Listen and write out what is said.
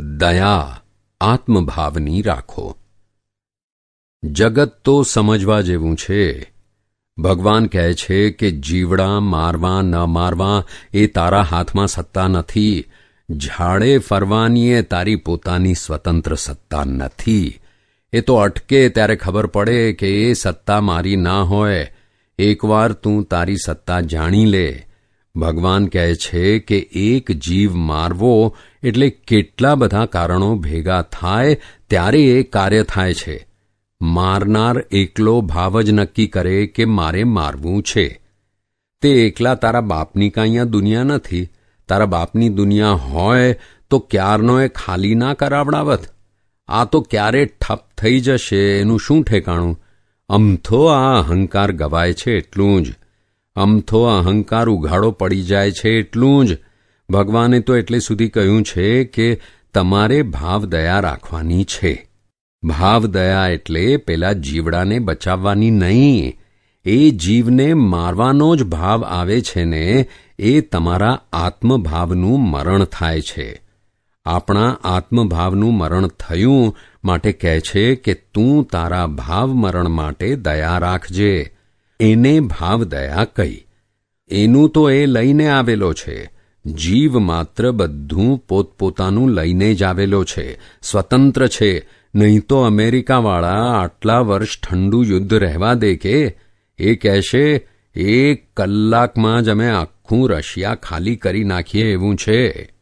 દયા, આત્મભાવની રાખો. જગત તો સમજવા જેવું છે. ભગવાન કહે છે કે જીવડા મારવા ન મારવા એ તારા હાથમાં સત્તા નથી. ઝાડે ફરવાની તારી પોતાની સ્વતંત્ર સત્તા નથી. એ તો અટકે ત્યારે ખબર પડે કે એ સત્તા મારી ના હોય. એકવાર તું તારી સત્તા જાણી લે. ભગવાન કહે છે કે એક જીવ મારવો એટલે કેટલા બધા કારણો ભેગા થાય ત્યારે એ કાર્ય થાય છે. મારનાર એકલો ભાવ જ નક્કી કરે કે મારે મારવું છે. તે એકલા તારા બાપની કાંઈ દુનિયા નથી. તારા બાપની દુનિયા હોય તો ક્યારનો એ ખાલી ના કરાવડાવત? આ તો ક્યારે ઠપ થઈ જશે એનું શું ઠેકાણું? અમથો આ અહંકાર ગવાય છે એટલું જ. અમથો અહંકાર ઉઘાડો પડી જાય છે એટલું જ. ભગવાને તો એટલે સુધી કહ્યું છે કે તમારે ભાવ દયા રાખવાની છે. ભાવ દયા એટલે પેલા જીવડાને બચાવવાની નહીં. એ જીવને મારવાનો જ ભાવ આવે છે ને, એ તમારા આત્મભાવનું મરણ થાય છે. આપણા આત્મભાવનું મરણ થયું માટે કહે છે કે તું તારા ભાવ મરણ માટે દયા રાખજે. એને ભાવદયા કહી. એનું તો એ લઈને આવેલો છે. જીવ માત્ર બધું પોતપોતાનું લઈને જ આવેલો છે. સ્વતંત્ર છે. નહીં તો અમેરિકાવાળા આટલા વર્ષ ઠંડુ યુદ્ધ રહેવા દે કે? એ કહેશે, એક કલાકમાં જ અમે આખું રશિયા ખાલી કરી નાખીએ એવું છે.